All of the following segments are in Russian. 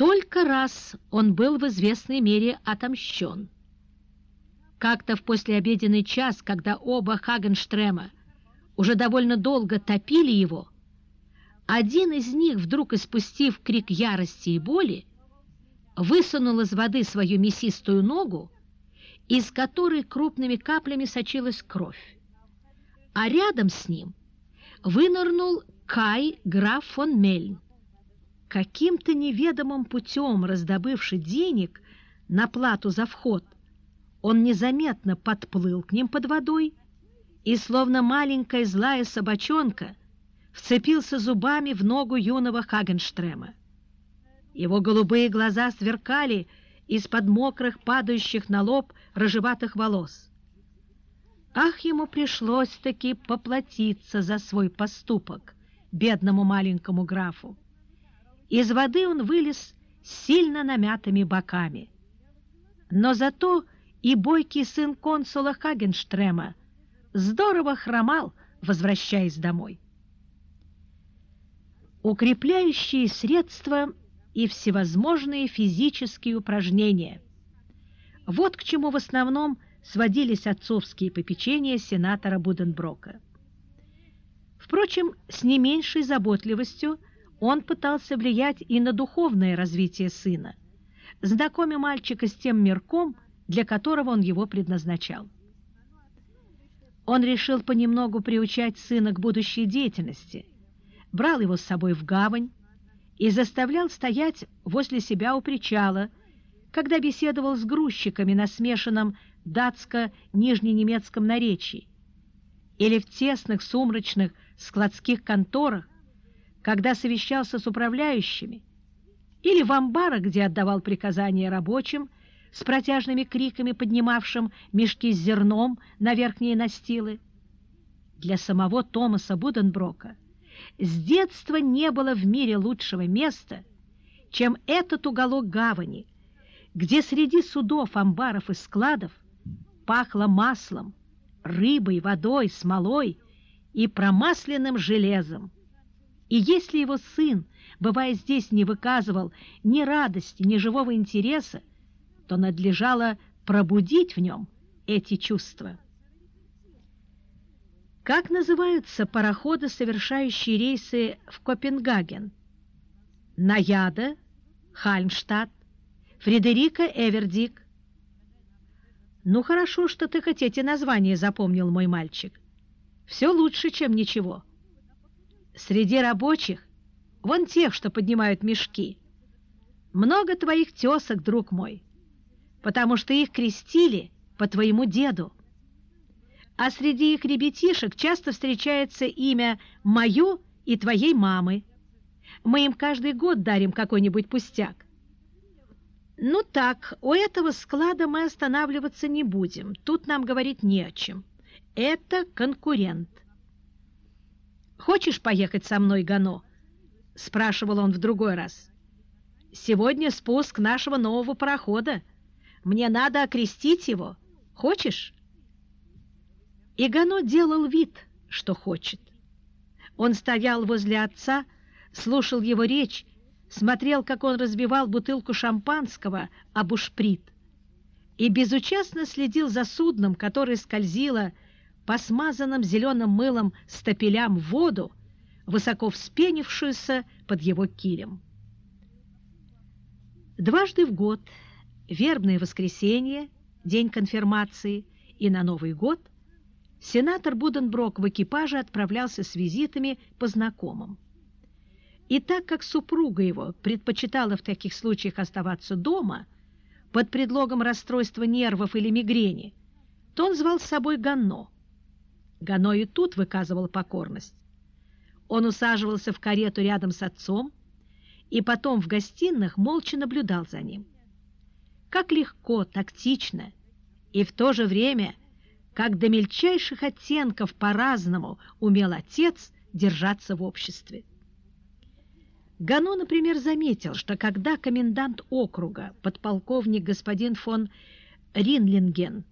Только раз он был в известной мере отомщен. Как-то в послеобеденный час, когда оба Хагенштрема уже довольно долго топили его, один из них, вдруг испустив крик ярости и боли, высунул из воды свою мясистую ногу, из которой крупными каплями сочилась кровь. А рядом с ним вынырнул Кай граф фон Мельн. Каким-то неведомым путем раздобывший денег на плату за вход, он незаметно подплыл к ним под водой и, словно маленькая злая собачонка, вцепился зубами в ногу юного Хагенштрема. Его голубые глаза сверкали из-под мокрых, падающих на лоб рыжеватых волос. Ах, ему пришлось-таки поплатиться за свой поступок, бедному маленькому графу. Из воды он вылез сильно намятыми боками. Но зато и бойкий сын консула Хагенштрема здорово хромал, возвращаясь домой укрепляющие средства и всевозможные физические упражнения. Вот к чему в основном сводились отцовские попечения сенатора Буденброка. Впрочем, с не меньшей заботливостью он пытался влиять и на духовное развитие сына, знакомя мальчика с тем мирком, для которого он его предназначал. Он решил понемногу приучать сына к будущей деятельности, брал его с собой в гавань и заставлял стоять возле себя у причала, когда беседовал с грузчиками на смешанном датско-нижненемецком наречии, или в тесных сумрачных складских конторах, когда совещался с управляющими, или в амбарах, где отдавал приказания рабочим, с протяжными криками поднимавшим мешки с зерном на верхние настилы. Для самого Томаса Буденброка с детства не было в мире лучшего места, чем этот уголок гавани, где среди судов, амбаров и складов пахло маслом, рыбой, водой, смолой и промасленным железом. И если его сын, бывая здесь, не выказывал ни радости, ни живого интереса, то надлежало пробудить в нем эти чувства. Как называются пароходы, совершающие рейсы в Копенгаген? Наяда, Хальмштадт, Фредерика Эвердик. Ну, хорошо, что ты хоть эти названия запомнил, мой мальчик. Все лучше, чем ничего. Среди рабочих, вон тех, что поднимают мешки, много твоих тесок, друг мой, потому что их крестили по твоему деду а среди их ребятишек часто встречается имя «моё» и твоей мамы. Мы им каждый год дарим какой-нибудь пустяк. Ну так, у этого склада мы останавливаться не будем. Тут нам говорить не о чем. Это конкурент. «Хочешь поехать со мной, Гано?» — спрашивал он в другой раз. «Сегодня спуск нашего нового парохода. Мне надо окрестить его. Хочешь?» И Гано делал вид, что хочет. Он стоял возле отца, слушал его речь, смотрел, как он разбивал бутылку шампанского об ушприт, и безучастно следил за судном, которое скользило по смазанным зеленым мылом стапелям воду, высоко вспенившуюся под его килем. Дважды в год, вербное воскресенье, день конфирмации и на Новый год, сенатор Буденброк в экипаже отправлялся с визитами по знакомым. И так как супруга его предпочитала в таких случаях оставаться дома под предлогом расстройства нервов или мигрени, то он звал с собой Ганно. Ганно и тут выказывал покорность. Он усаживался в карету рядом с отцом и потом в гостиных молча наблюдал за ним. Как легко, тактично и в то же время как до мельчайших оттенков по-разному умел отец держаться в обществе. Гано, например, заметил, что когда комендант округа, подполковник господин фон Ринлинген,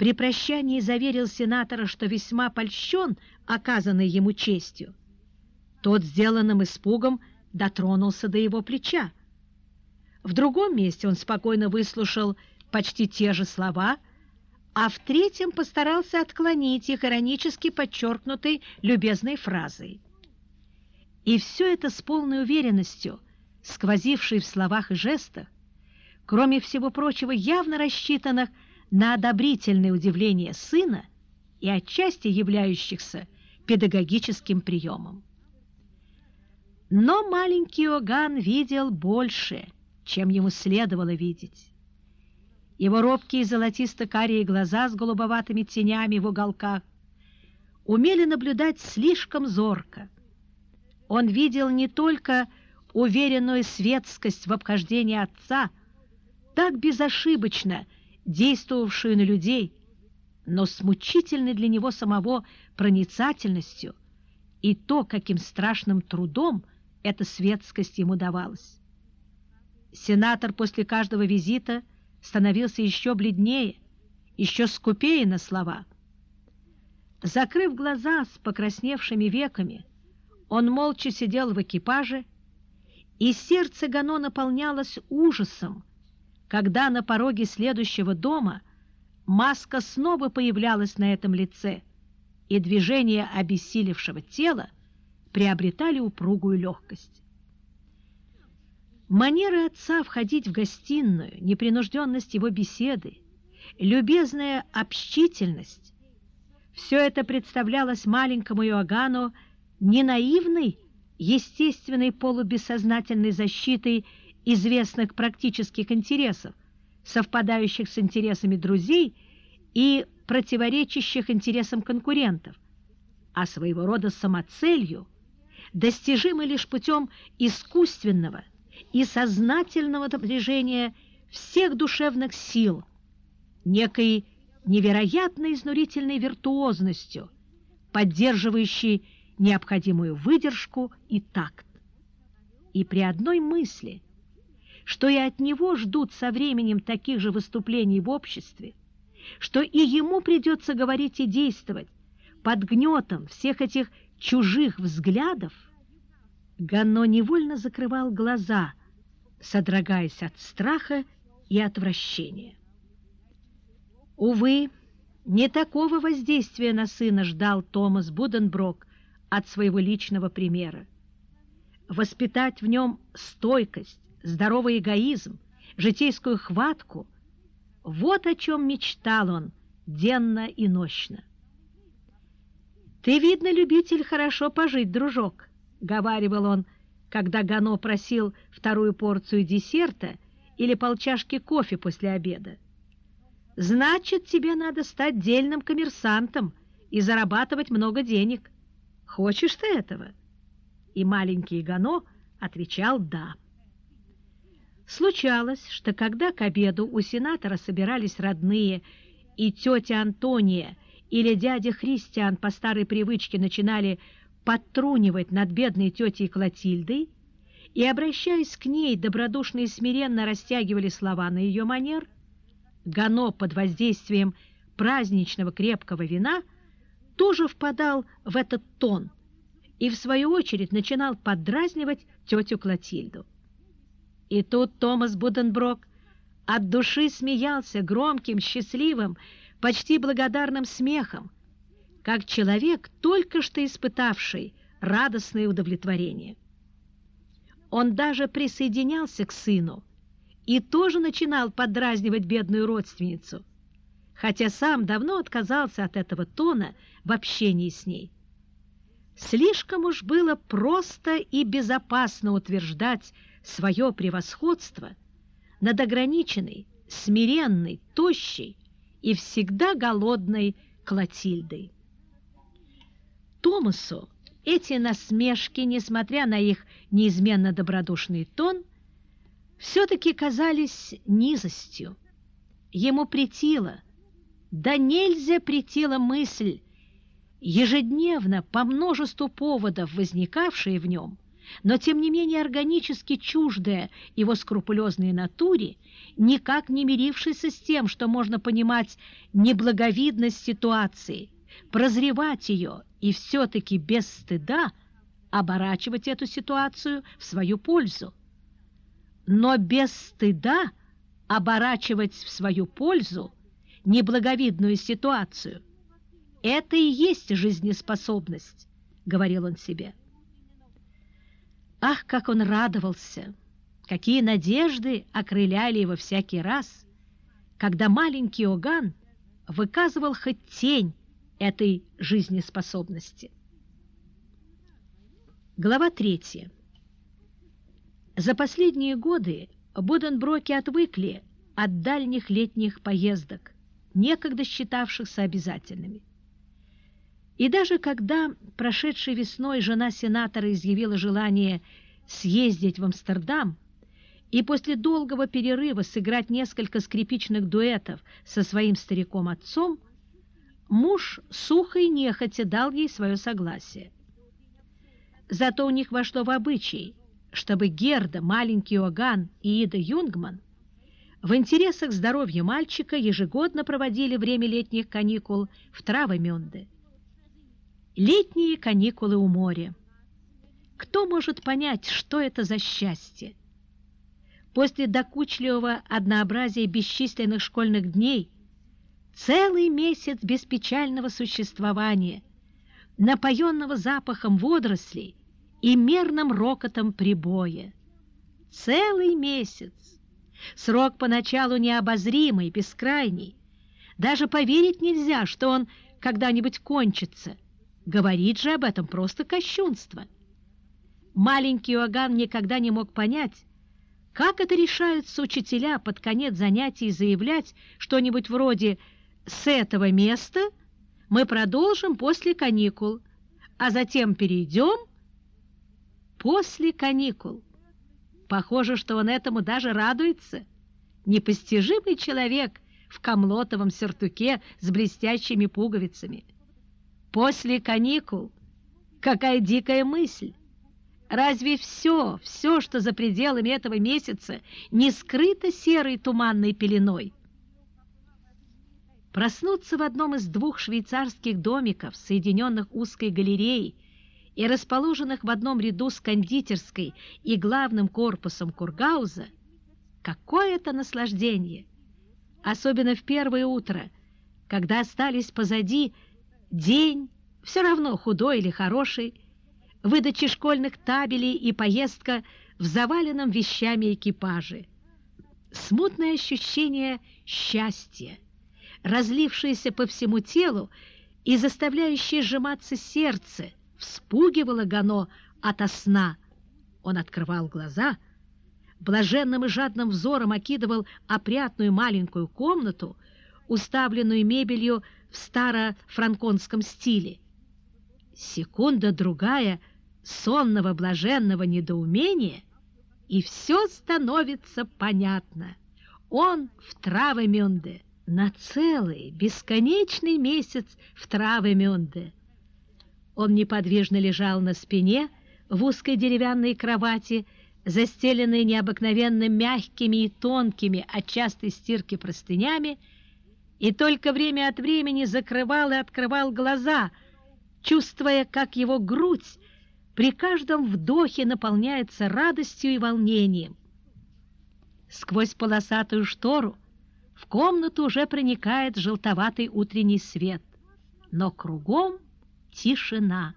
при прощании заверил сенатора, что весьма польщен оказанной ему честью, тот, сделанным испугом, дотронулся до его плеча. В другом месте он спокойно выслушал почти те же слова, а в третьем постарался отклонить их иронически подчеркнутой любезной фразой. И все это с полной уверенностью, сквозившей в словах и жестах, кроме всего прочего явно рассчитанных на одобрительное удивление сына и отчасти являющихся педагогическим приемом. Но маленький Оган видел больше, чем ему следовало видеть. Его робкие золотисто-карие глаза с голубоватыми тенями в уголках умели наблюдать слишком зорко. Он видел не только уверенную светскость в обхождении отца, так безошибочно действовавшую на людей, но с мучительной для него самого проницательностью и то, каким страшным трудом эта светскость ему давалась. Сенатор после каждого визита становился еще бледнее, еще скупее на слова. Закрыв глаза с покрасневшими веками, он молча сидел в экипаже, и сердце Гано наполнялось ужасом, когда на пороге следующего дома маска снова появлялась на этом лице, и движения обессилевшего тела приобретали упругую легкость. Манеры отца входить в гостиную, непринужденность его беседы, любезная общительность – все это представлялось маленькому Иоганну не наивной, естественной полубессознательной защитой известных практических интересов, совпадающих с интересами друзей и противоречащих интересам конкурентов, а своего рода самоцелью, достижимой лишь путем искусственного и сознательного напряжения всех душевных сил, некой невероятно изнурительной виртуозностью, поддерживающей необходимую выдержку и такт. И при одной мысли, что и от него ждут со временем таких же выступлений в обществе, что и ему придется говорить и действовать под гнетом всех этих чужих взглядов, Ганно невольно закрывал глаза, содрогаясь от страха и отвращения. Увы, не такого воздействия на сына ждал Томас Буденброк от своего личного примера. Воспитать в нем стойкость, здоровый эгоизм, житейскую хватку – вот о чем мечтал он денно и нощно. «Ты, видно, любитель хорошо пожить, дружок», — говаривал он, когда Гано просил вторую порцию десерта или полчашки кофе после обеда. «Значит, тебе надо стать дельным коммерсантом и зарабатывать много денег. Хочешь ты этого?» И маленький Гано отвечал «да». Случалось, что когда к обеду у сенатора собирались родные и тетя Антония или дядя Христиан по старой привычке начинали подтрунивать над бедной тетей Клотильдой и, обращаясь к ней, добродушно и смиренно растягивали слова на ее манер, Гано под воздействием праздничного крепкого вина тоже впадал в этот тон и, в свою очередь, начинал поддразнивать тетю Клотильду. И тут Томас Буденброк от души смеялся громким, счастливым, почти благодарным смехом, как человек, только что испытавший радостное удовлетворение. Он даже присоединялся к сыну и тоже начинал подразнивать бедную родственницу, хотя сам давно отказался от этого тона в общении с ней. Слишком уж было просто и безопасно утверждать свое превосходство над ограниченной, смиренной, тощей и всегда голодной Клотильдой. Томасу эти насмешки, несмотря на их неизменно добродушный тон, все-таки казались низостью. Ему претила, да нельзя претила мысль, ежедневно по множеству поводов возникавшие в нем, но тем не менее органически чуждая его скрупулезной натуре, никак не мирившийся с тем, что можно понимать неблаговидность ситуации, прозревать ее и все-таки без стыда оборачивать эту ситуацию в свою пользу. но без стыда оборачивать в свою пользу неблаговидную ситуацию. Это и есть жизнеспособность, говорил он себе. Ах, как он радовался! Какие надежды окрыляли его всякий раз, когда маленький Оган выказывал хоть тень этой жизнеспособности. Глава третья. За последние годы Буденброки отвыкли от дальних летних поездок, некогда считавшихся обязательными. И даже когда прошедшей весной жена сенатора изъявила желание съездить в Амстердам и после долгого перерыва сыграть несколько скрипичных дуэтов со своим стариком-отцом, муж сухо и нехотя дал ей свое согласие. Зато у них вошло в обычай, чтобы Герда, маленький Оган и Ида Юнгман в интересах здоровья мальчика ежегодно проводили время летних каникул в Травомёнде. Летние каникулы у моря. Кто может понять, что это за счастье? После докучливого однообразия бесчисленных школьных дней целый месяц беспечального существования, напоенного запахом водорослей и мерным рокотом прибоя. Целый месяц. Срок поначалу необозримый, бескрайний. Даже поверить нельзя, что он когда-нибудь кончится – Говорит же об этом просто кощунство. Маленький Иоганн никогда не мог понять, как это решаются учителя под конец занятий заявлять что-нибудь вроде «с этого места мы продолжим после каникул, а затем перейдем после каникул». Похоже, что он этому даже радуется. Непостижимый человек в комлотовом сюртуке с блестящими пуговицами – После каникул? Какая дикая мысль! Разве все, все, что за пределами этого месяца, не скрыто серой туманной пеленой? Проснуться в одном из двух швейцарских домиков, соединенных узкой галереей и расположенных в одном ряду с кондитерской и главным корпусом Кургауза, какое это наслаждение! Особенно в первое утро, когда остались позади День, все равно худой или хороший, выдача школьных табелей и поездка в заваленном вещами экипаже. Смутное ощущение счастья, разлившееся по всему телу и заставляющее сжиматься сердце, вспугивало Гано ото сна. Он открывал глаза, блаженным и жадным взором окидывал опрятную маленькую комнату, уставленную мебелью в старо-франконском стиле. Секунда-другая сонного блаженного недоумения, и все становится понятно. Он в Травемюнде, на целый бесконечный месяц в Травемюнде. Он неподвижно лежал на спине в узкой деревянной кровати, застеленной необыкновенно мягкими и тонкими от частой стирки простынями, и только время от времени закрывал и открывал глаза, чувствуя, как его грудь при каждом вдохе наполняется радостью и волнением. Сквозь полосатую штору в комнату уже проникает желтоватый утренний свет, но кругом тишина.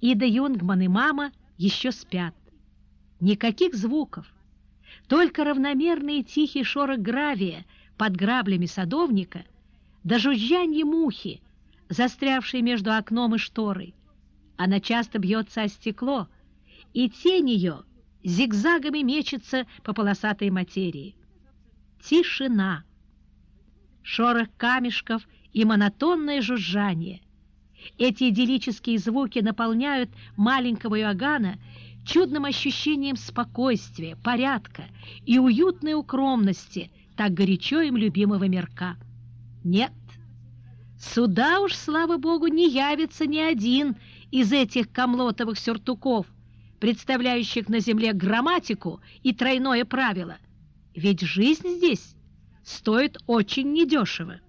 Ида Юнгман и мама еще спят. Никаких звуков, только равномерный тихий шорох гравия — под граблями садовника до жужжанья мухи, застрявшей между окном и шторой. Она часто бьется о стекло, и тень ее зигзагами мечется по полосатой материи. Тишина, шорох камешков и монотонное жужжание. Эти идиллические звуки наполняют маленького Иоганна чудным ощущением спокойствия, порядка и уютной укромности – так горячо им любимого мирка. Нет, сюда уж, слава богу, не явится ни один из этих комлотовых сюртуков, представляющих на земле грамматику и тройное правило. Ведь жизнь здесь стоит очень недешево.